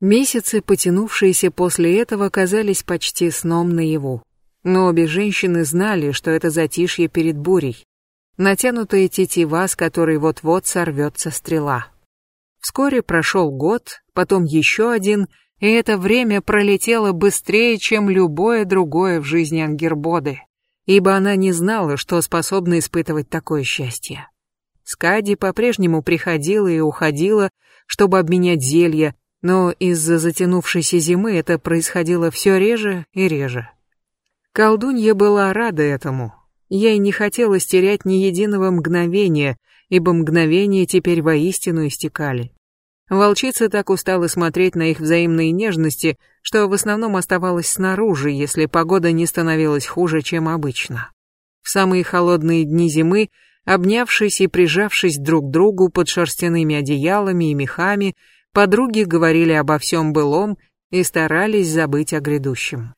Месяцы, потянувшиеся после этого, казались почти сном наяву. Но обе женщины знали, что это затишье перед бурей. Натянутая тетива, с которой вот-вот сорвется стрела. Вскоре прошел год, потом еще один, и это время пролетело быстрее, чем любое другое в жизни Ангербоды, ибо она не знала, что способна испытывать такое счастье. Скади по-прежнему приходила и уходила, чтобы обменять зелья, но из-за затянувшейся зимы это происходило все реже и реже. Колдунья была рада этому. Ей не хотелось терять ни единого мгновения, ибо мгновения теперь воистину истекали. Волчица так устала смотреть на их взаимные нежности, что в основном оставалась снаружи, если погода не становилась хуже, чем обычно. В самые холодные дни зимы, обнявшись и прижавшись друг к другу под шерстяными одеялами и мехами, Подруги говорили обо всем былом и старались забыть о грядущем.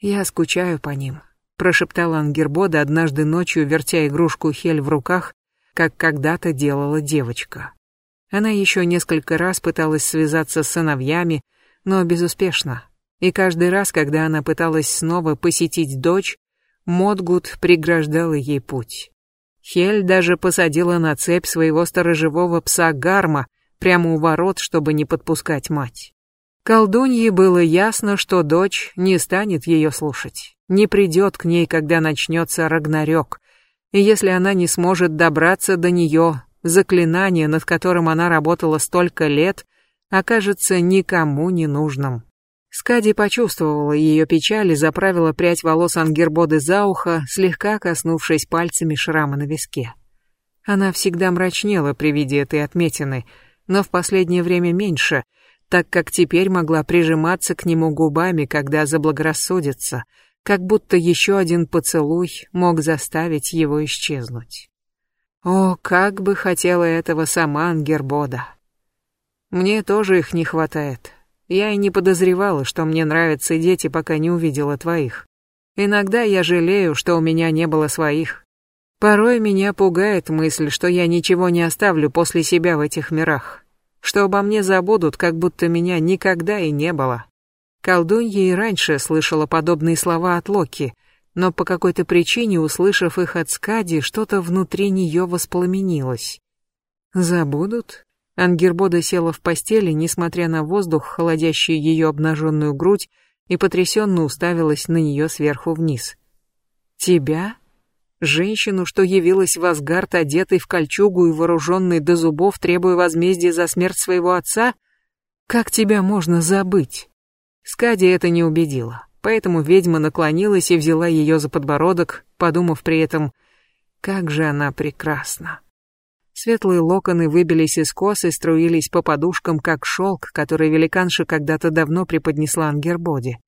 «Я скучаю по ним», — прошептала Ангербода однажды ночью, вертя игрушку Хель в руках, как когда-то делала девочка. Она еще несколько раз пыталась связаться с сыновьями, но безуспешно. И каждый раз, когда она пыталась снова посетить дочь, Модгут преграждала ей путь. Хель даже посадила на цепь своего сторожевого пса Гарма, прямо у ворот, чтобы не подпускать мать. Колдунье было ясно, что дочь не станет ее слушать, не придет к ней, когда начнется Рагнарёк, и если она не сможет добраться до нее, заклинание, над которым она работала столько лет, окажется никому не нужным. Скади почувствовала ее печаль и заправила прядь волос Ангербоды за ухо, слегка коснувшись пальцами шрама на виске. Она всегда мрачнела при виде этой отметины — но в последнее время меньше, так как теперь могла прижиматься к нему губами, когда заблагорассудится, как будто еще один поцелуй мог заставить его исчезнуть. О, как бы хотела этого сама Ангербода. Мне тоже их не хватает. Я и не подозревала, что мне нравятся дети, пока не увидела твоих. Иногда я жалею, что у меня не было своих. Порой меня пугает мысль, что я ничего не оставлю после себя в этих мирах, что обо мне забудут, как будто меня никогда и не было. Колдунья и раньше слышала подобные слова от Локи, но по какой-то причине, услышав их от Скади, что-то внутри нее воспламенилось. Забудут? Ангербода села в постели, несмотря на воздух, холодящий ее обнаженную грудь, и потрясенно уставилась на нее сверху вниз. «Тебя?» Женщину, что явилась в Асгард, одетой в кольчугу и вооруженной до зубов, требуя возмездия за смерть своего отца? Как тебя можно забыть? Скади это не убедила, поэтому ведьма наклонилась и взяла ее за подбородок, подумав при этом, как же она прекрасна. Светлые локоны выбились из кос и струились по подушкам, как шелк, который великанша когда-то давно преподнесла Ангербоде.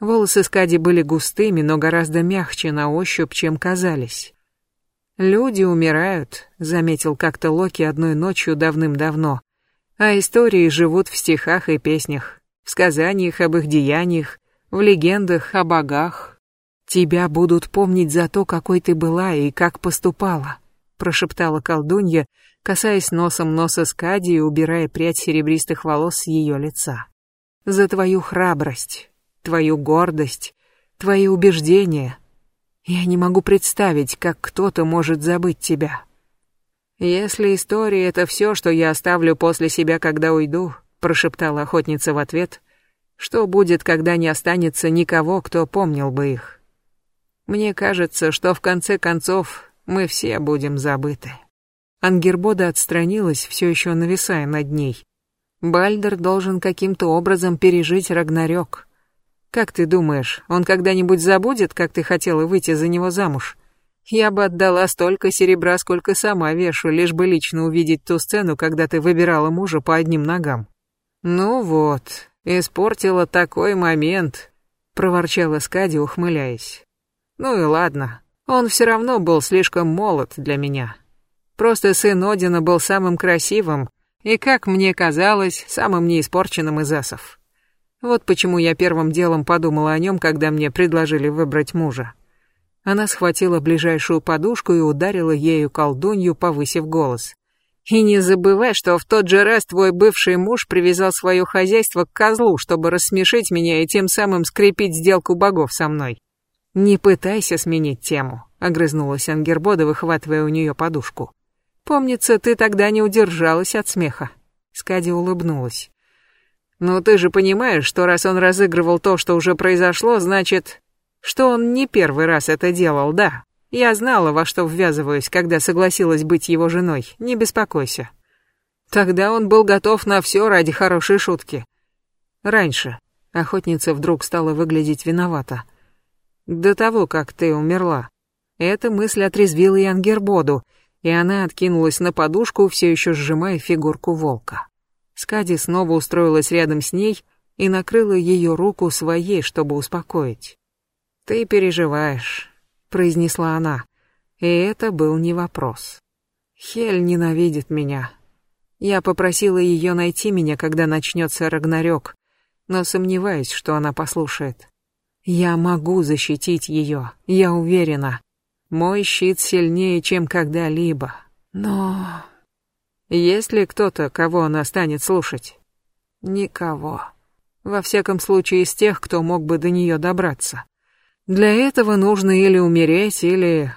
Волосы Скади были густыми, но гораздо мягче на ощупь, чем казались. «Люди умирают», — заметил как-то Локи одной ночью давным-давно, «а истории живут в стихах и песнях, в сказаниях об их деяниях, в легендах о богах. Тебя будут помнить за то, какой ты была и как поступала», — прошептала колдунья, касаясь носом носа Скади и убирая прядь серебристых волос с ее лица. «За твою храбрость, твою гордость, твои убеждения. Я не могу представить, как кто-то может забыть тебя. Если история — это все, что я оставлю после себя, когда уйду, прошептала охотница в ответ, что будет, когда не останется никого, кто помнил бы их? Мне кажется, что в конце концов мы все будем забыты. Ангербода отстранилась, все еще нависая над ней. Бальдер должен каким-то образом пережить Рагнарёк. Как ты думаешь, он когда-нибудь забудет, как ты хотела выйти за него замуж? Я бы отдала столько серебра, сколько сама вешу, лишь бы лично увидеть ту сцену, когда ты выбирала мужа по одним ногам. Ну вот, испортила такой момент, проворчала Скади, ухмыляясь. Ну и ладно, он все равно был слишком молод для меня. Просто сын Одина был самым красивым и, как мне казалось, самым неиспорченным из асов. Вот почему я первым делом подумала о нем, когда мне предложили выбрать мужа. Она схватила ближайшую подушку и ударила ею колдунью, повысив голос. И не забывай, что в тот же раз твой бывший муж привязал свое хозяйство к козлу, чтобы рассмешить меня и тем самым скрепить сделку богов со мной. Не пытайся сменить тему, огрызнулась Ангербода, выхватывая у нее подушку. Помнится, ты тогда не удержалась от смеха. Скади улыбнулась. «Но ты же понимаешь, что раз он разыгрывал то, что уже произошло, значит, что он не первый раз это делал, да? Я знала, во что ввязываюсь, когда согласилась быть его женой, не беспокойся. Тогда он был готов на все ради хорошей шутки. Раньше охотница вдруг стала выглядеть виновата. До того, как ты умерла. Эта мысль отрезвила и Ангербоду, и она откинулась на подушку, все еще сжимая фигурку волка. Скади снова устроилась рядом с ней и накрыла ее руку своей, чтобы успокоить. «Ты переживаешь», — произнесла она, и это был не вопрос. «Хель ненавидит меня. Я попросила ее найти меня, когда начнется Рагнарёк, но сомневаюсь, что она послушает. Я могу защитить ее, я уверена. Мой щит сильнее, чем когда-либо. Но... Есть ли кто-то, кого она станет слушать? Никого. Во всяком случае, из тех, кто мог бы до нее добраться. Для этого нужно или умереть, или...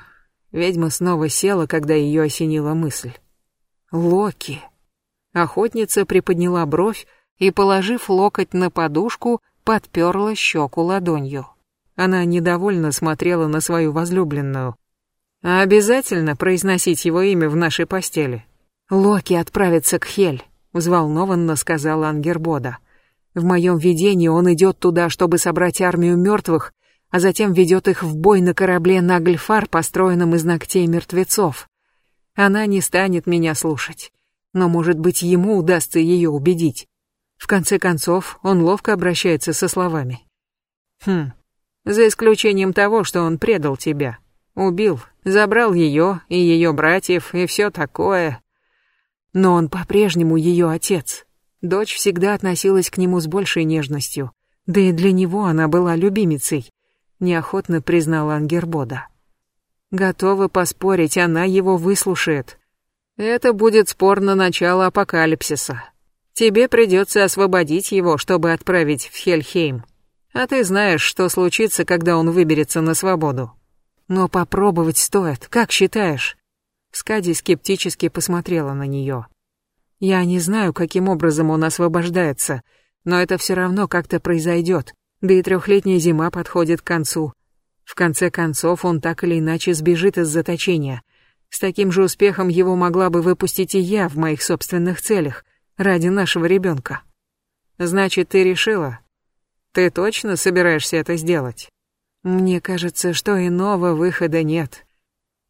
Ведьма снова села, когда ее осенила мысль. Локи. Охотница приподняла бровь и, положив локоть на подушку, подперла щеку ладонью. Она недовольно смотрела на свою возлюбленную. Обязательно произносить его имя в нашей постели. Локи отправится к Хель, взволнованно сказала Ангербода. В моем видении он идет туда, чтобы собрать армию мертвых, а затем ведет их в бой на корабле Нагльфар, построенном из ногтей мертвецов. Она не станет меня слушать, но, может быть, ему удастся ее убедить. В конце концов, он ловко обращается со словами. Хм, за исключением того, что он предал тебя. Убил, забрал ее и ее братьев и все такое. Но он по-прежнему ее отец. Дочь всегда относилась к нему с большей нежностью. Да и для него она была любимицей, неохотно признала Ангербода. Готова поспорить, она его выслушает. Это будет спор на начало апокалипсиса. Тебе придется освободить его, чтобы отправить в Хельхейм. А ты знаешь, что случится, когда он выберется на свободу. Но попробовать стоит, как считаешь? Скади скептически посмотрела на нее. Я не знаю, каким образом он освобождается, но это все равно как-то произойдет. Да и трехлетняя зима подходит к концу. В конце концов, он так или иначе сбежит из заточения. С таким же успехом его могла бы выпустить и я в моих собственных целях, ради нашего ребенка. Значит, ты решила? Ты точно собираешься это сделать? Мне кажется, что иного выхода нет.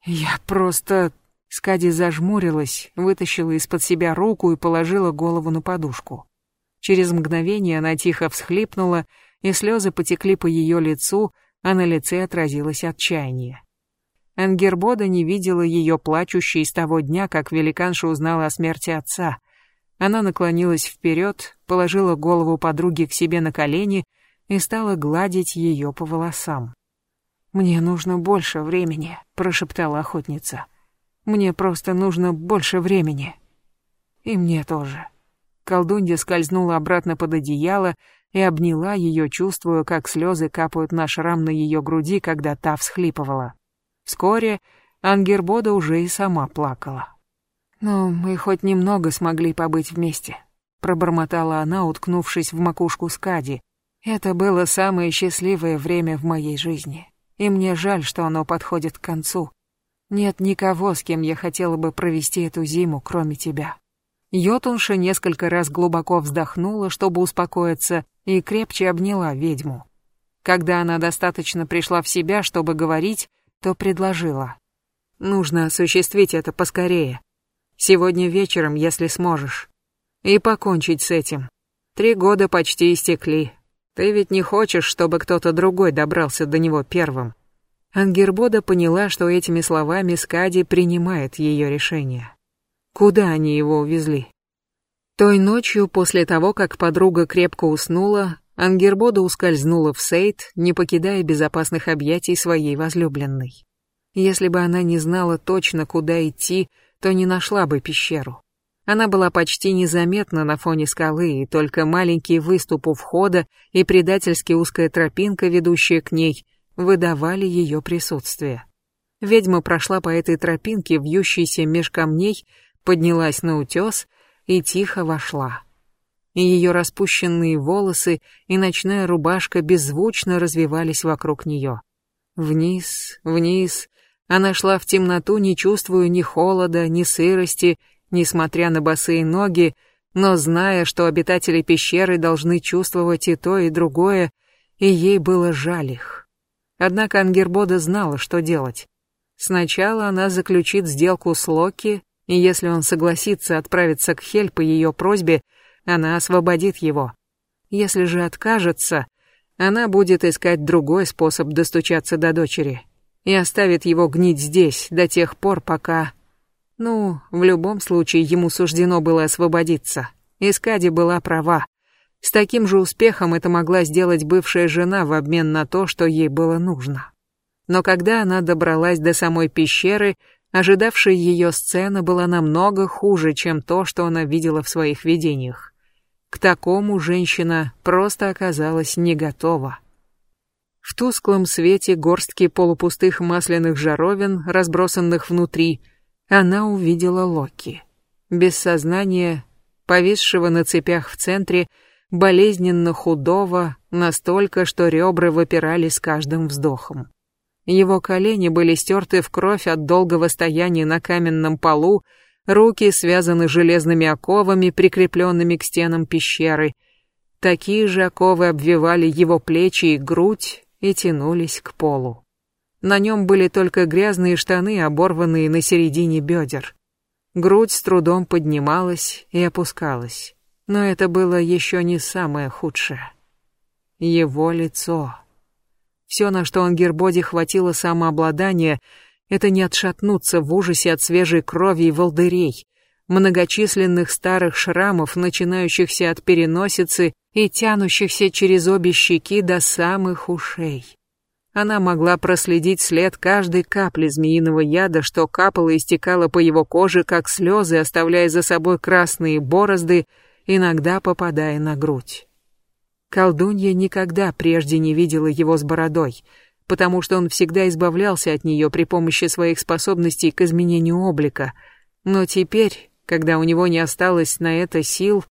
Я просто... Скади зажмурилась, вытащила из-под себя руку и положила голову на подушку. Через мгновение она тихо всхлипнула, и слезы потекли по ее лицу, а на лице отразилось отчаяние. Ангербода не видела ее плачущей с того дня, как великанша узнала о смерти отца. Она наклонилась вперед, положила голову подруги к себе на колени и стала гладить ее по волосам. «Мне нужно больше времени», — прошептала охотница. «Мне просто нужно больше времени». «И мне тоже». Колдунья скользнула обратно под одеяло и обняла ее, чувствуя, как слезы капают на шрам на ее груди, когда та всхлипывала. Вскоре Ангербода уже и сама плакала. «Но мы хоть немного смогли побыть вместе», — пробормотала она, уткнувшись в макушку Скади, это было самое счастливое время в моей жизни, и мне жаль, что оно подходит к концу. Нет никого, с кем я хотела бы провести эту зиму, кроме тебя. Йотунша несколько раз глубоко вздохнула, чтобы успокоиться, и крепче обняла ведьму. Когда она достаточно пришла в себя, чтобы говорить, то предложила. «Нужно осуществить это поскорее. Сегодня вечером, если сможешь. И покончить с этим. Три года почти истекли, ты ведь не хочешь, чтобы кто-то другой добрался до него первым. Ангербода поняла, что этими словами Скади принимает ее решение. Куда они его увезли? Той ночью, после того, как подруга крепко уснула, Ангербода ускользнула в Сейт, не покидая безопасных объятий своей возлюбленной. Если бы она не знала точно, куда идти, то не нашла бы пещеру. Она была почти незаметна на фоне скалы, и только маленький выступ у входа и предательски узкая тропинка, ведущая к ней, выдавали ее присутствие. Ведьма прошла по этой тропинке, вьющейся меж камней, поднялась на утес и тихо вошла. Ее распущенные волосы и ночная рубашка беззвучно развивались вокруг нее. Вниз, вниз, она шла в темноту, не чувствуя ни холода, ни сырости, несмотря на босые ноги, но зная, что обитатели пещеры должны чувствовать и то, и другое, и ей было жаль их. Однако Ангербода знала, что делать. Сначала она заключит сделку с Локи, и если он согласится отправиться к Хель по ее просьбе, она освободит его. Если же откажется, она будет искать другой способ достучаться до дочери и оставит его гнить здесь до тех пор, пока ну, в любом случае ему суждено было освободиться. Искади была права. С таким же успехом это могла сделать бывшая жена в обмен на то, что ей было нужно. Но когда она добралась до самой пещеры, ожидавшая ее сцена была намного хуже, чем то, что она видела в своих видениях. К такому женщина просто оказалась не готова. В тусклом свете горстки полупустых масляных жаровин, разбросанных внутри, она увидела Локи. Без сознания, повисшего на цепях в центре, болезненно худого, настолько, что ребра выпирали с каждым вздохом. Его колени были стерты в кровь от долгого стояния на каменном полу, руки связаны железными оковами, прикрепленными к стенам пещеры. Такие же оковы обвивали его плечи и грудь и тянулись к полу. На нем были только грязные штаны, оборванные на середине бедер. Грудь с трудом поднималась и опускалась. Но это было еще не самое худшее. Его лицо. Все, на что Ангербоди хватило самообладания, это не отшатнуться в ужасе от свежей крови и волдырей, многочисленных старых шрамов, начинающихся от переносицы и тянущихся через обе щеки до самых ушей. Она могла проследить след каждой капли змеиного яда, что капало и стекало по его коже, как слезы, оставляя за собой красные борозды, иногда попадая на грудь. Колдунья никогда прежде не видела его с бородой, потому что он всегда избавлялся от нее при помощи своих способностей к изменению облика. Но теперь, когда у него не осталось на это сил,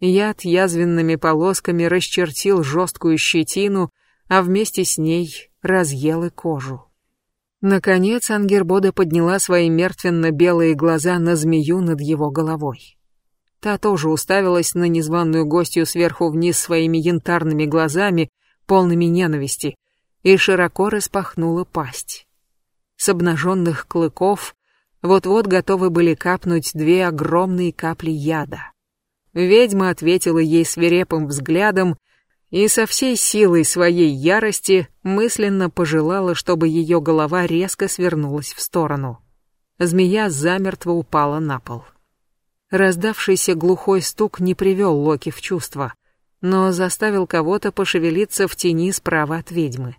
яд язвенными полосками расчертил жесткую щетину, а вместе с ней разъел и кожу. Наконец Ангербода подняла свои мертвенно-белые глаза на змею над его головой. Та тоже уставилась на незваную гостью сверху вниз своими янтарными глазами, полными ненависти, и широко распахнула пасть. С обнаженных клыков вот-вот готовы были капнуть две огромные капли яда. Ведьма ответила ей свирепым взглядом и со всей силой своей ярости мысленно пожелала, чтобы ее голова резко свернулась в сторону. Змея замертво упала на пол. Раздавшийся глухой стук не привел Локи в чувство, но заставил кого-то пошевелиться в тени справа от ведьмы.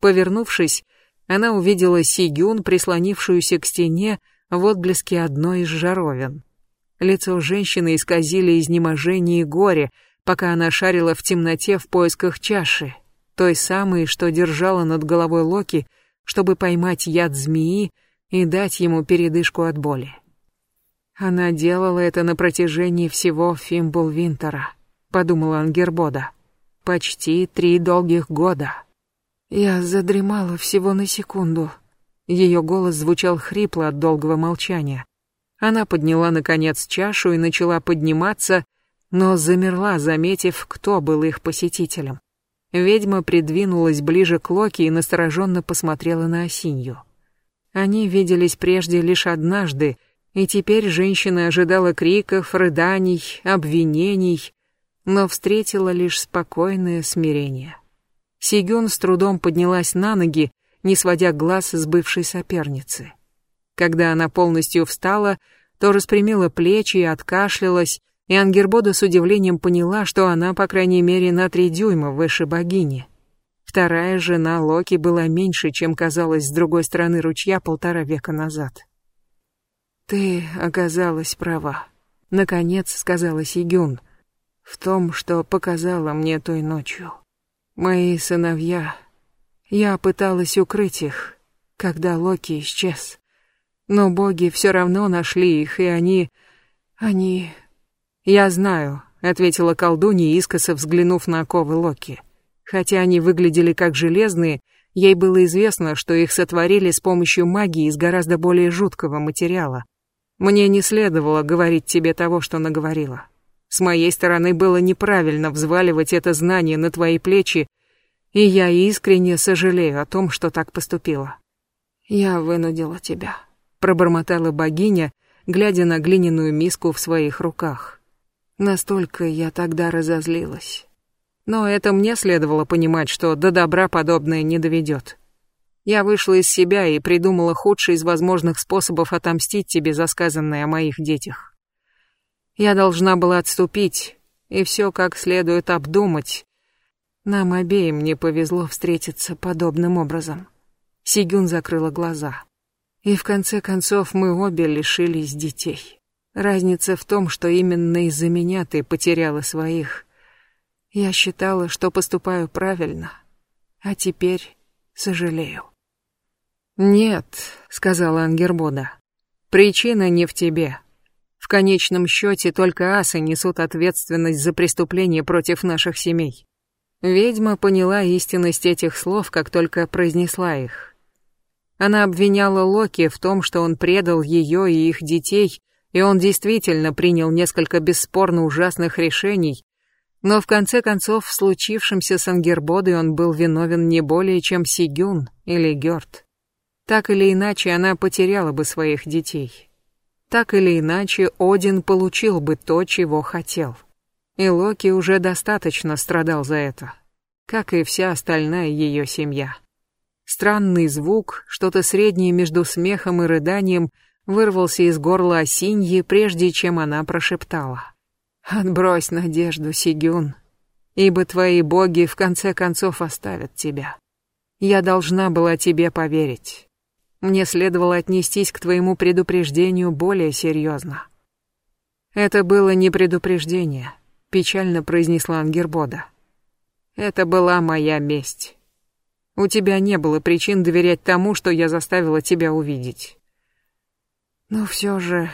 Повернувшись, она увидела Сигюн, прислонившуюся к стене в отблеске одной из жаровин. Лицо женщины исказили изнеможение и горе — пока она шарила в темноте в поисках чаши, той самой, что держала над головой Локи, чтобы поймать яд змеи и дать ему передышку от боли. Она делала это на протяжении всего Фимбулвинтера, подумала Ангербода. Почти три долгих года. Я задремала всего на секунду. Ее голос звучал хрипло от долгого молчания. Она подняла, наконец, чашу и начала подниматься, но замерла, заметив, кто был их посетителем. Ведьма придвинулась ближе к Локи и настороженно посмотрела на Осинью. Они виделись прежде лишь однажды, и теперь женщина ожидала криков, рыданий, обвинений, но встретила лишь спокойное смирение. Сигюн с трудом поднялась на ноги, не сводя глаз с бывшей соперницы. Когда она полностью встала, то распрямила плечи и откашлялась, и Ангербода с удивлением поняла, что она, по крайней мере, на три дюйма выше богини. Вторая жена Локи была меньше, чем казалось с другой стороны ручья полтора века назад. «Ты оказалась права», Наконец сказала Сигюн. В том, что показала мне той ночью. Мои сыновья. Я пыталась укрыть их, когда Локи исчез. Но боги все равно нашли их, и они... Они... Я знаю, ответила колдунья, искоса взглянув на оковы Локи. Хотя они выглядели как железные, ей было известно, что их сотворили с помощью магии из гораздо более жуткого материала. Мне не следовало говорить тебе того, что наговорила. С моей стороны было неправильно взваливать это знание на твои плечи, и я искренне сожалею о том, что так поступила. Я вынудила тебя, пробормотала богиня, глядя на глиняную миску в своих руках. Настолько я тогда разозлилась. Но это мне следовало понимать, что до добра подобное не доведет. Я вышла из себя и придумала худший из возможных способов отомстить тебе за сказанное о моих детях. Я должна была отступить и все как следует обдумать. Нам обеим не повезло встретиться подобным образом. Сигюн закрыла глаза. И в конце концов мы обе лишились детей. Разница в том, что именно из-за меня ты потеряла своих. Я считала, что поступаю правильно, а теперь сожалею. «Нет», — сказала Ангербода, — «причина не в тебе. В конечном счете только асы несут ответственность за преступления против наших семей». Ведьма поняла истинность этих слов, как только произнесла их. Она обвиняла Локи в том, что он предал ее и их детей, и он действительно принял несколько бесспорно ужасных решений, но в конце концов в случившемся с Ангербодой он был виновен не более, чем Сигюн или Гёрд. Так или иначе, она потеряла бы своих детей. Так или иначе, Один получил бы то, чего хотел. И Локи уже достаточно страдал за это, как и вся остальная ее семья. Странный звук, что-то среднее между смехом и рыданием, вырвался из горла Осиньи, прежде чем она прошептала. «Отбрось надежду, Сигюн, ибо твои боги в конце концов оставят тебя. Я должна была тебе поверить. Мне следовало отнестись к твоему предупреждению более серьезно. Это было не предупреждение, печально произнесла Ангербода. Это была моя месть. У тебя не было причин доверять тому, что я заставила тебя увидеть. Но все же,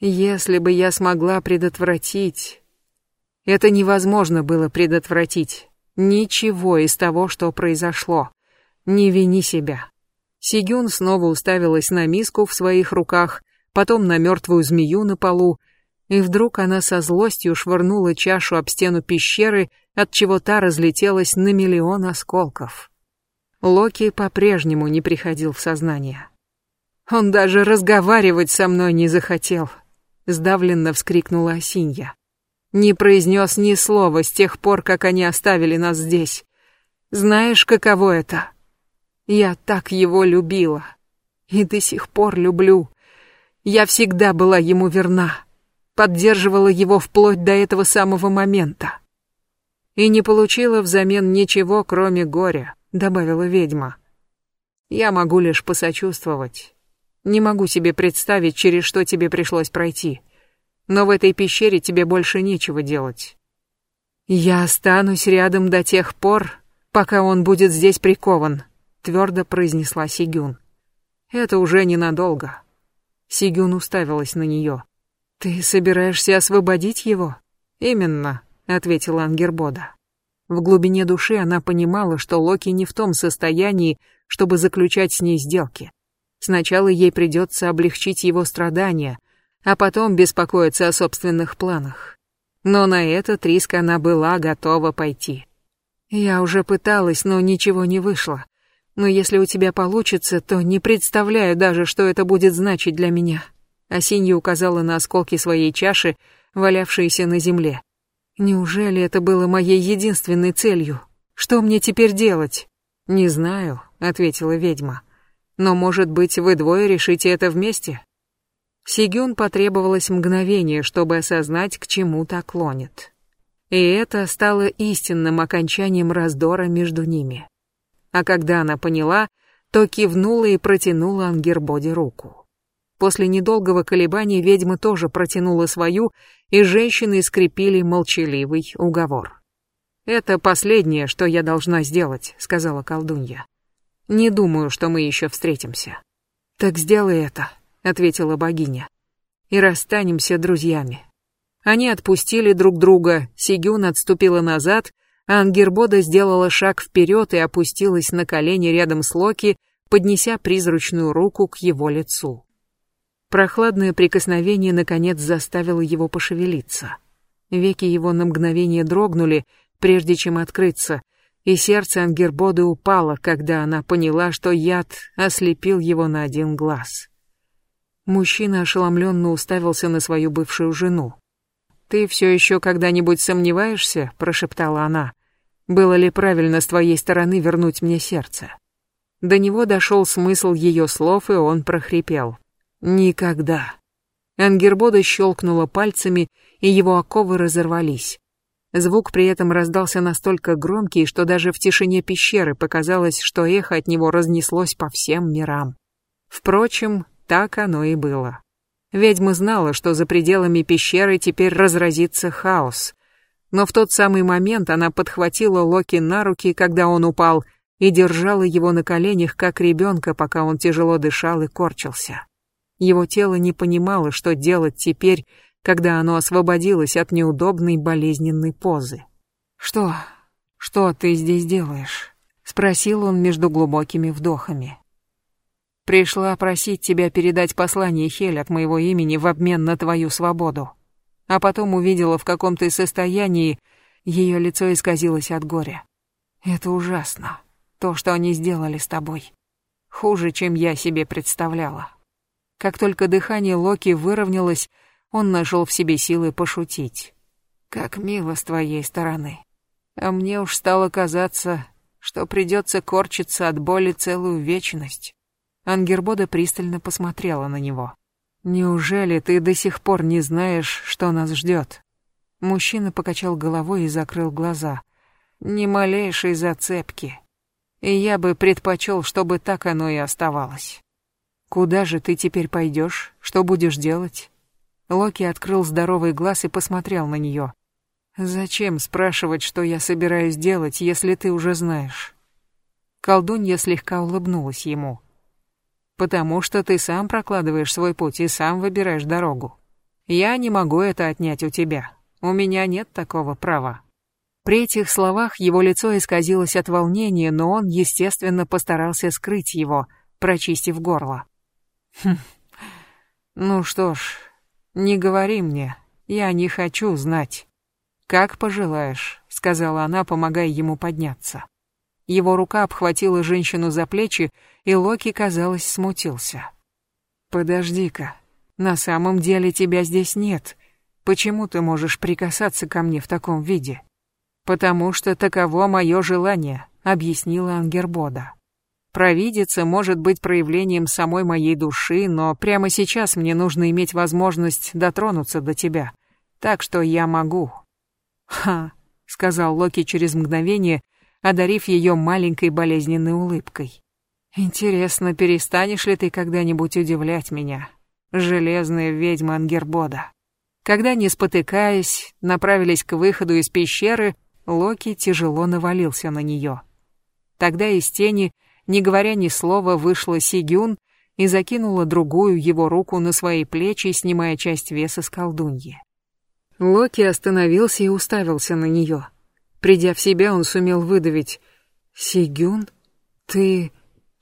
если бы я смогла предотвратить... Это невозможно было предотвратить. Ничего из того, что произошло. Не вини себя. Сигюн снова уставилась на миску в своих руках, потом на мертвую змею на полу, и вдруг она со злостью швырнула чашу об стену пещеры, от чего та разлетелась на миллион осколков. Локи по-прежнему не приходил в сознание. Он даже разговаривать со мной не захотел, сдавленно вскрикнула Осинья. Не произнес ни слова с тех пор, как они оставили нас здесь. Знаешь, каково это? Я так его любила. И до сих пор люблю. Я всегда была ему верна. Поддерживала его вплоть до этого самого момента. И не получила взамен ничего, кроме горя, добавила ведьма. Я могу лишь посочувствовать. Не могу себе представить, через что тебе пришлось пройти. Но в этой пещере тебе больше нечего делать. Я останусь рядом до тех пор, пока он будет здесь прикован, твердо произнесла Сигюн. Это уже ненадолго. Сигюн уставилась на нее. Ты собираешься освободить его? Именно, ответила Ангербода. В глубине души она понимала, что Локи не в том состоянии, чтобы заключать с ней сделки. Сначала ей придется облегчить его страдания, а потом беспокоиться о собственных планах. Но на этот риск она была готова пойти. Я уже пыталась, но ничего не вышло но если у тебя получится, то не представляю даже, что это будет значить для меня. Осинья указала на осколки своей чаши, валявшиеся на земле. Неужели это было моей единственной целью? Что мне теперь делать? Не знаю, ответила ведьма. Но, может быть, вы двое решите это вместе? Сигюн потребовалось мгновение, чтобы осознать, к чему так клонит. И это стало истинным окончанием раздора между ними а когда она поняла, то кивнула и протянула Ангербоде руку. После недолгого колебания ведьма тоже протянула свою, и женщины скрепили молчаливый уговор. «Это последнее, что я должна сделать», — сказала колдунья. «Не думаю, что мы еще встретимся». «Так сделай это», — ответила богиня. «И расстанемся друзьями». Они отпустили друг друга, Сигюн отступила назад, Ангербода сделала шаг вперед и опустилась на колени рядом с Локи, поднеся призрачную руку к его лицу. Прохладное прикосновение наконец заставило его пошевелиться. Веки его на мгновение дрогнули, прежде чем открыться, и сердце Ангербоды упало, когда она поняла, что яд ослепил его на один глаз. Мужчина ошеломленно уставился на свою бывшую жену. «Ты все еще когда-нибудь сомневаешься?» — прошептала она. «Было ли правильно с твоей стороны вернуть мне сердце?» До него дошел смысл ее слов, и он прохрипел. Никогда. Ангербода щелкнула пальцами, и его оковы разорвались. Звук при этом раздался настолько громкий, что даже в тишине пещеры показалось, что эхо от него разнеслось по всем мирам. Впрочем, так оно и было. Ведьма знала, что за пределами пещеры теперь разразится хаос. Но в тот самый момент она подхватила Локи на руки, когда он упал, и держала его на коленях, как ребенка, пока он тяжело дышал и корчился. Его тело не понимало, что делать теперь, когда оно освободилось от неудобной болезненной позы. «Что? Что ты здесь делаешь?» — спросил он между глубокими вдохами. «Пришла просить тебя передать послание Хель от моего имени в обмен на твою свободу. А потом увидела, в каком ты состоянии, ее лицо исказилось от горя. Это ужасно, то, что они сделали с тобой. Хуже, чем я себе представляла». Как только дыхание Локи выровнялось, он нашел в себе силы пошутить. «Как мило с твоей стороны. А мне уж стало казаться, что придется корчиться от боли целую вечность». Ангербода пристально посмотрела на него. «Неужели ты до сих пор не знаешь, что нас ждет?» Мужчина покачал головой и закрыл глаза. «Ни малейшей зацепки. И я бы предпочел, чтобы так оно и оставалось». «Куда же ты теперь пойдешь? Что будешь делать?» Локи открыл здоровый глаз и посмотрел на нее. «Зачем спрашивать, что я собираюсь делать, если ты уже знаешь?» Колдунья слегка улыбнулась ему. «Потому что ты сам прокладываешь свой путь и сам выбираешь дорогу. Я не могу это отнять у тебя. У меня нет такого права». При этих словах его лицо исказилось от волнения, но он, естественно, постарался скрыть его, прочистив горло. Хм. Ну что ж, не говори мне, я не хочу знать. Как пожелаешь, сказала она, помогая ему подняться. Его рука обхватила женщину за плечи, и Локи, казалось, смутился. Подожди-ка, на самом деле тебя здесь нет. Почему ты можешь прикасаться ко мне в таком виде? Потому что таково мое желание, объяснила Ангербода. Провидица может быть проявлением самой моей души, но прямо сейчас мне нужно иметь возможность дотронуться до тебя. Так что я могу. Ха, сказал Локи через мгновение, одарив ее маленькой болезненной улыбкой. Интересно, перестанешь ли ты когда-нибудь удивлять меня, железная ведьма Ангербода? Когда, не спотыкаясь, направились к выходу из пещеры, Локи тяжело навалился на нее. Тогда из тени не говоря ни слова, вышла Сигюн и закинула другую его руку на свои плечи, снимая часть веса с колдуньи. Локи остановился и уставился на нее. Придя в себя, он сумел выдавить. «Сигюн, ты...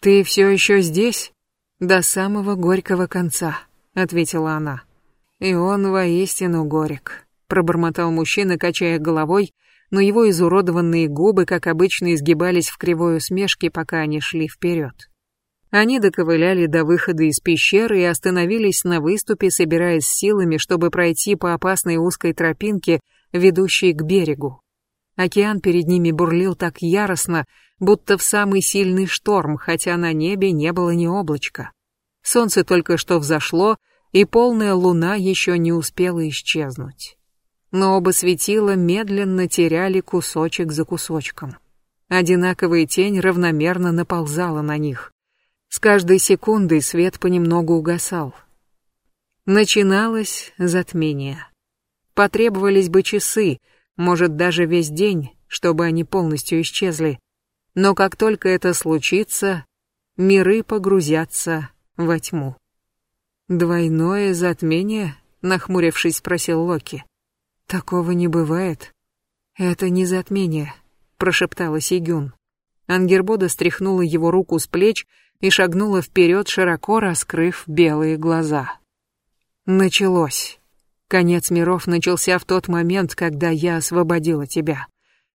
ты все еще здесь?» «До самого горького конца», — ответила она. «И он воистину горек», — пробормотал мужчина, качая головой, но его изуродованные губы, как обычно, изгибались в кривой усмешке, пока они шли вперед. Они доковыляли до выхода из пещеры и остановились на выступе, собираясь силами, чтобы пройти по опасной узкой тропинке, ведущей к берегу. Океан перед ними бурлил так яростно, будто в самый сильный шторм, хотя на небе не было ни облачка. Солнце только что взошло, и полная луна еще не успела исчезнуть но оба светила медленно теряли кусочек за кусочком. Одинаковая тень равномерно наползала на них. С каждой секундой свет понемногу угасал. Начиналось затмение. Потребовались бы часы, может даже весь день, чтобы они полностью исчезли. Но как только это случится, миры погрузятся во тьму. «Двойное затмение?» — нахмурившись, спросил Локи. «Такого не бывает». «Это не затмение», — прошептала Сигюн. Ангербода стряхнула его руку с плеч и шагнула вперед, широко раскрыв белые глаза. Началось. Конец миров начался в тот момент, когда я освободила тебя.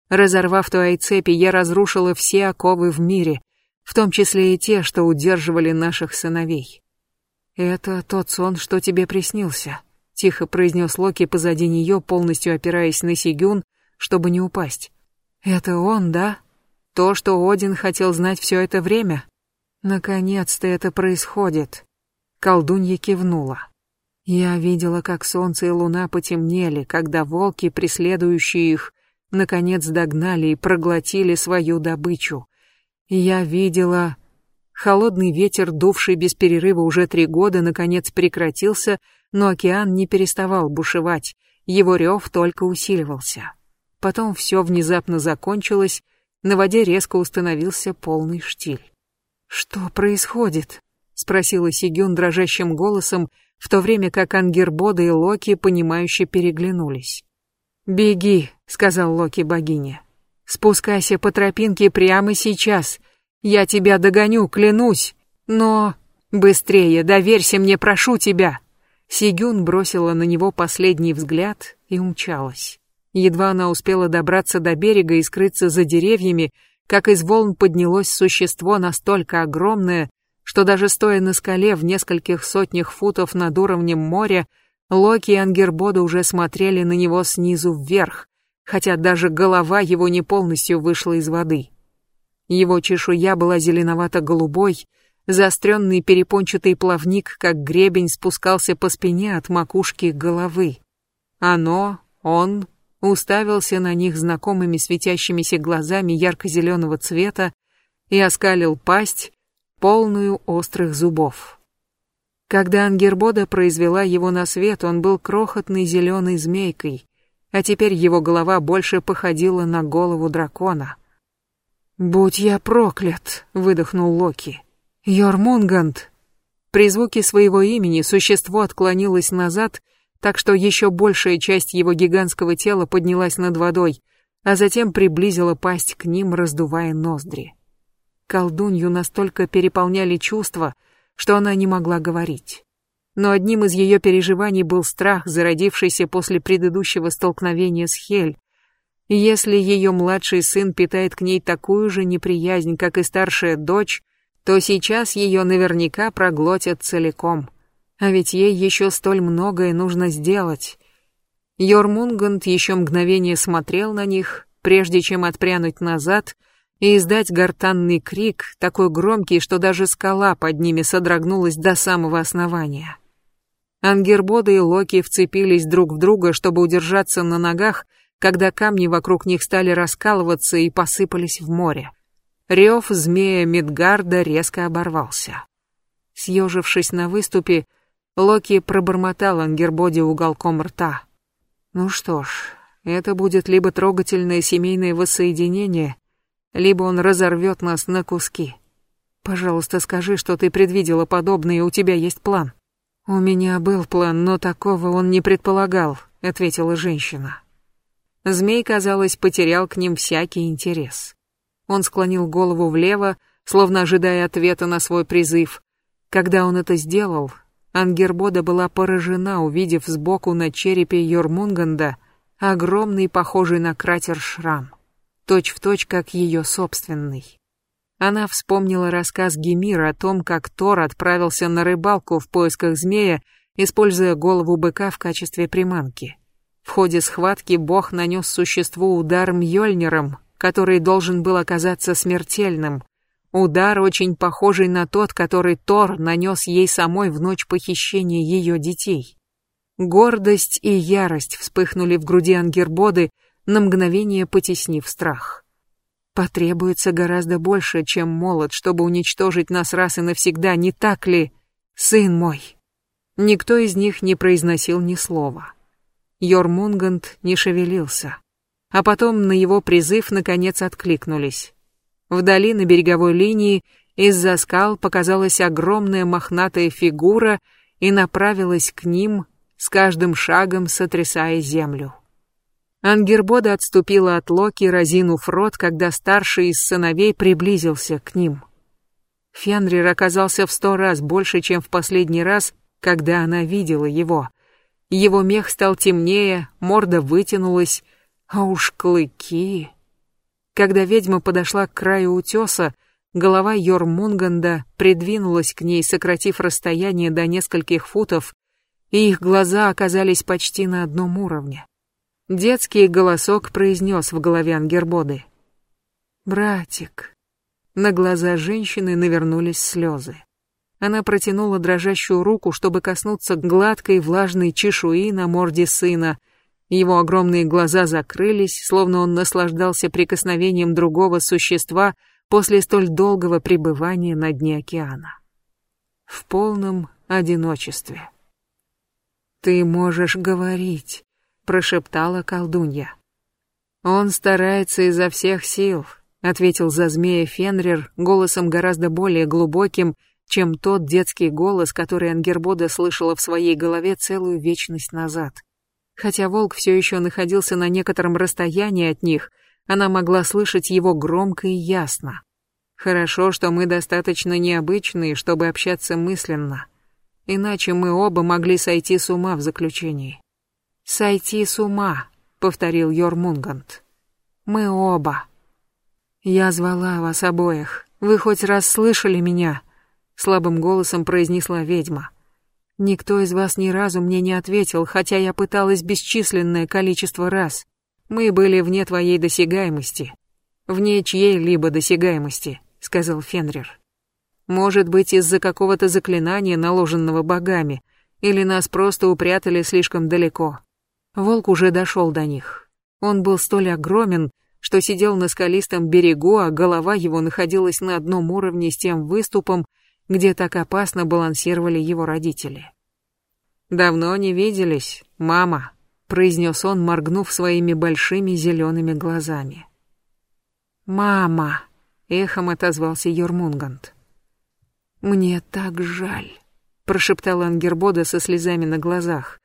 Разорвав твои цепи, я разрушила все оковы в мире, в том числе и те, что удерживали наших сыновей. Это тот сон, что тебе приснился, тихо произнес Локи позади нее, полностью опираясь на Сигюн, чтобы не упасть. Это он, да? То, что Один хотел знать все это время? Наконец-то это происходит. Колдунья кивнула. Я видела, как солнце и луна потемнели, когда волки, преследующие их, наконец догнали и проглотили свою добычу. Я видела... Холодный ветер, дувший без перерыва уже три года, наконец прекратился, но океан не переставал бушевать, его рев только усиливался. Потом все внезапно закончилось, на воде резко установился полный штиль. «Что происходит?» — спросила Сигюн дрожащим голосом, в то время как Ангербода и Локи, понимающе переглянулись. «Беги», — сказал Локи богине. «Спускайся по тропинке прямо сейчас. Я тебя догоню, клянусь. Но... Быстрее, доверься мне, прошу тебя». Сигюн бросила на него последний взгляд и умчалась. Едва она успела добраться до берега и скрыться за деревьями, как из волн поднялось существо настолько огромное, что даже стоя на скале в нескольких сотнях футов над уровнем моря, Локи и Ангербода уже смотрели на него снизу вверх, хотя даже голова его не полностью вышла из воды. Его чешуя была зеленовато-голубой, заостренный перепончатый плавник, как гребень, спускался по спине от макушки головы. Оно, он, уставился на них знакомыми светящимися глазами ярко-зеленого цвета и оскалил пасть, полную острых зубов. Когда Ангербода произвела его на свет, он был крохотной зеленой змейкой, а теперь его голова больше походила на голову дракона. «Будь я проклят!» — выдохнул Локи. «Йормунганд!» При звуке своего имени существо отклонилось назад, так что еще большая часть его гигантского тела поднялась над водой, а затем приблизила пасть к ним, раздувая ноздри. Колдунью настолько переполняли чувства, что она не могла говорить. Но одним из ее переживаний был страх, зародившийся после предыдущего столкновения с Хель. Если ее младший сын питает к ней такую же неприязнь, как и старшая дочь, то сейчас ее наверняка проглотят целиком. А ведь ей еще столь многое нужно сделать. Йормунганд еще мгновение смотрел на них, прежде чем отпрянуть назад — и издать гортанный крик, такой громкий, что даже скала под ними содрогнулась до самого основания. Ангербода и Локи вцепились друг в друга, чтобы удержаться на ногах, когда камни вокруг них стали раскалываться и посыпались в море. Рев змея Мидгарда резко оборвался. Съежившись на выступе, Локи пробормотал Ангербоде уголком рта. Ну что ж, это будет либо трогательное семейное воссоединение, либо он разорвет нас на куски. Пожалуйста, скажи, что ты предвидела подобное и у тебя есть план. У меня был план, но такого он не предполагал, ответила женщина. Змей, казалось, потерял к ним всякий интерес. Он склонил голову влево, словно ожидая ответа на свой призыв. Когда он это сделал, Ангербода была поражена, увидев сбоку на черепе Йормунганда огромный, похожий на кратер шрам точь-в-точь, как ее собственный. Она вспомнила рассказ Гемира о том, как Тор отправился на рыбалку в поисках змея, используя голову быка в качестве приманки. В ходе схватки бог нанес существу удар Мьёльниром, который должен был оказаться смертельным. Удар, очень похожий на тот, который Тор нанес ей самой в ночь похищения ее детей. Гордость и ярость вспыхнули в груди Ангербоды, на мгновение потеснив страх. Потребуется гораздо больше, чем молот, чтобы уничтожить нас раз и навсегда, не так ли, сын мой? Никто из них не произносил ни слова. Йормунганд не шевелился. А потом на его призыв наконец откликнулись. Вдали на береговой линии из-за скал показалась огромная мохнатая фигура и направилась к ним, с каждым шагом сотрясая землю. Ангербода отступила от Локи, разинув рот, когда старший из сыновей приблизился к ним. Фенрир оказался в сто раз больше, чем в последний раз, когда она видела его. Его мех стал темнее, морда вытянулась, а уж клыки... Когда ведьма подошла к краю утеса, голова Йормунганда придвинулась к ней, сократив расстояние до нескольких футов, и их глаза оказались почти на одном уровне. Детский голосок произнес в голове Ангербоды. «Братик». На глаза женщины навернулись слезы. Она протянула дрожащую руку, чтобы коснуться гладкой влажной чешуи на морде сына, его огромные глаза закрылись, словно он наслаждался прикосновением другого существа после столь долгого пребывания на дне океана. В полном одиночестве. «Ты можешь говорить», — прошептала колдунья. «Он старается изо всех сил», — ответил за змея Фенрир голосом гораздо более глубоким, чем тот детский голос, который Ангербода слышала в своей голове целую вечность назад. Хотя волк все еще находился на некотором расстоянии от них, она могла слышать его громко и ясно. Хорошо, что мы достаточно необычные, чтобы общаться мысленно. Иначе мы оба могли сойти с ума в заключении. «Сойти с ума», — повторил Йормунгант. «Мы оба». «Я звала вас обоих. Вы хоть раз слышали меня?» Слабым голосом произнесла ведьма. Никто из вас ни разу мне не ответил, хотя я пыталась бесчисленное количество раз. Мы были вне твоей досягаемости. Вне чьей-либо досягаемости, сказал Фенрир. Может быть, из-за какого-то заклинания, наложенного богами, или нас просто упрятали слишком далеко. Волк уже дошел до них. Он был столь огромен, что сидел на скалистом берегу, а голова его находилась на одном уровне с тем выступом, где так опасно балансировали его родители. «Давно не виделись, мама», — произнес он, моргнув своими большими зелеными глазами. «Мама», — эхом отозвался Йормунгант. «Мне так жаль», — прошептал Ангербода со слезами на глазах.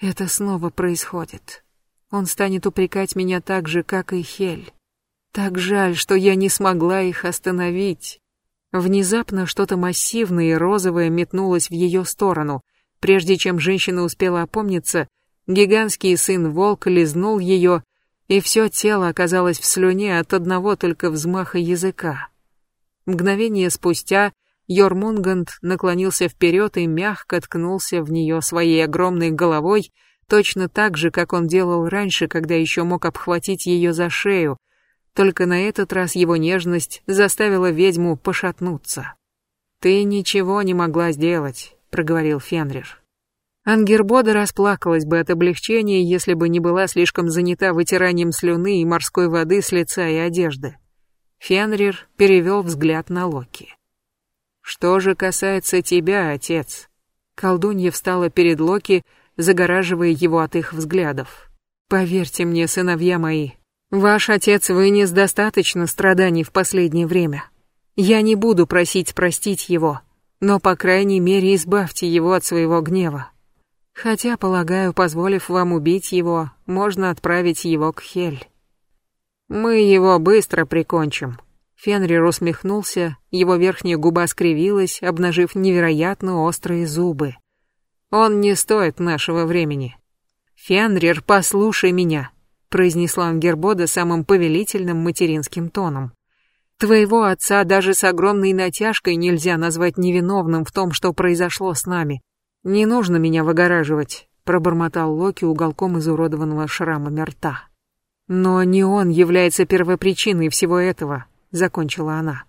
«Это снова происходит. Он станет упрекать меня так же, как и Хель. Так жаль, что я не смогла их остановить. Внезапно что-то массивное и розовое метнулось в ее сторону. Прежде чем женщина успела опомниться, гигантский сын волк лизнул ее, и все тело оказалось в слюне от одного только взмаха языка. Мгновение спустя Йормунганд наклонился вперед и мягко ткнулся в нее своей огромной головой, точно так же, как он делал раньше, когда еще мог обхватить ее за шею, только на этот раз его нежность заставила ведьму пошатнуться. «Ты ничего не могла сделать», — проговорил Фенрир. Ангербода расплакалась бы от облегчения, если бы не была слишком занята вытиранием слюны и морской воды с лица и одежды. Фенрир перевел взгляд на Локи. «Что же касается тебя, отец?» Колдунья встала перед Локи, загораживая его от их взглядов. «Поверьте мне, сыновья мои, Ваш отец вынес достаточно страданий в последнее время. Я не буду просить простить его, но, по крайней мере, избавьте его от своего гнева. Хотя, полагаю, позволив вам убить его, можно отправить его к Хель. Мы его быстро прикончим. Фенрир усмехнулся, его верхняя губа скривилась, обнажив невероятно острые зубы. Он не стоит нашего времени. Фенрир, послушай меня произнесла Ангербода самым повелительным материнским тоном. Твоего отца даже с огромной натяжкой нельзя назвать невиновным в том, что произошло с нами. Не нужно меня выгораживать, пробормотал Локи уголком изуродованного шрамами рта. Но не он является первопричиной всего этого, закончила она.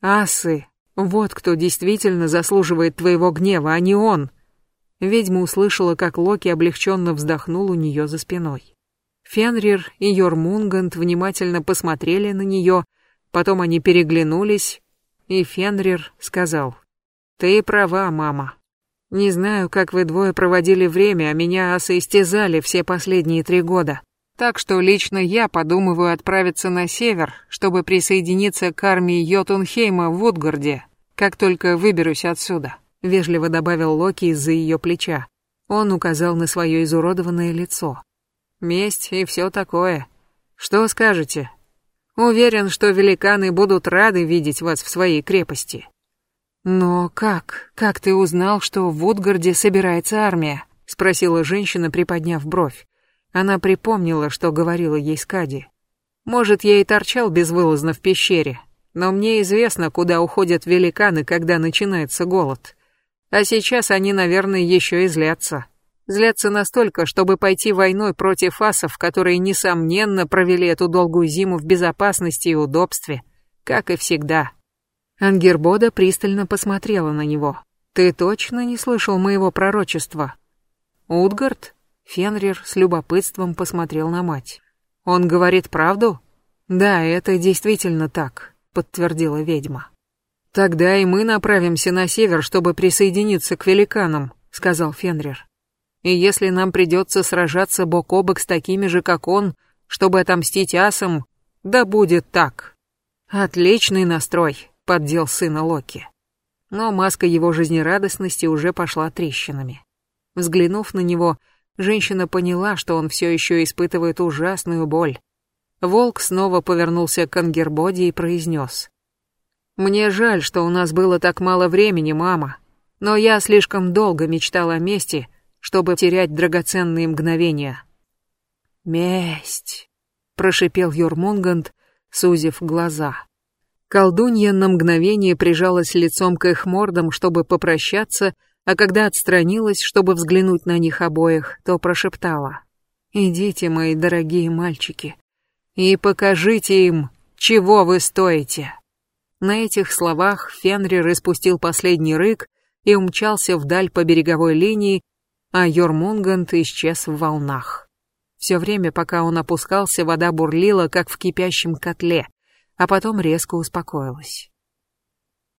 Асы, вот кто действительно заслуживает твоего гнева, а не он. Ведьма услышала, как Локи облегченно вздохнул у нее за спиной. Фенрир и Йормунганд внимательно посмотрели на нее, потом они переглянулись, и Фенрир сказал, «Ты права, мама. Не знаю, как вы двое проводили время, а меня асы истязали все последние три года. Так что лично я подумываю отправиться на север, чтобы присоединиться к армии Йотунхейма в Утгарде, как только выберусь отсюда», — вежливо добавил Локи из-за ее плеча. Он указал на свое изуродованное лицо. «Месть и все такое. Что скажете? Уверен, что великаны будут рады видеть вас в своей крепости». «Но как? Как ты узнал, что в Утгарде собирается армия?» — спросила женщина, приподняв бровь. Она припомнила, что говорила ей Скади. Может, я и торчал безвылазно в пещере, но мне известно, куда уходят великаны, когда начинается голод. А сейчас они, наверное, еще и злятся. Злятся настолько, чтобы пойти войной против асов, которые, несомненно, провели эту долгую зиму в безопасности и удобстве, как и всегда. Ангербода пристально посмотрела на него. «Ты точно не слышал моего пророчества?» «Утгард?» Фенрир с любопытством посмотрел на мать. «Он говорит правду?» «Да, это действительно так», — подтвердила ведьма. «Тогда и мы направимся на север, чтобы присоединиться к великанам», — сказал Фенрир. «И если нам придется сражаться бок о бок с такими же, как он, чтобы отомстить асам, да будет так». «Отличный настрой», — поддел сына Локи. Но маска его жизнерадостности уже пошла трещинами. Взглянув на него, — Женщина поняла, что он все еще испытывает ужасную боль. Волк снова повернулся к Ангербоде и произнес. «Мне жаль, что у нас было так мало времени, мама, но я слишком долго мечтал о мести, чтобы терять драгоценные мгновения». «Месть», — прошипел Юрмунганд, сузив глаза. Колдунья на мгновение прижалась лицом к их мордам, чтобы попрощаться, а когда отстранилась, чтобы взглянуть на них обоих, то прошептала. «Идите, мои дорогие мальчики, и покажите им, чего вы стоите». На этих словах Фенрир испустил последний рык и умчался вдаль по береговой линии, а Йормунгант исчез в волнах. Все время, пока он опускался, вода бурлила, как в кипящем котле, а потом резко успокоилась.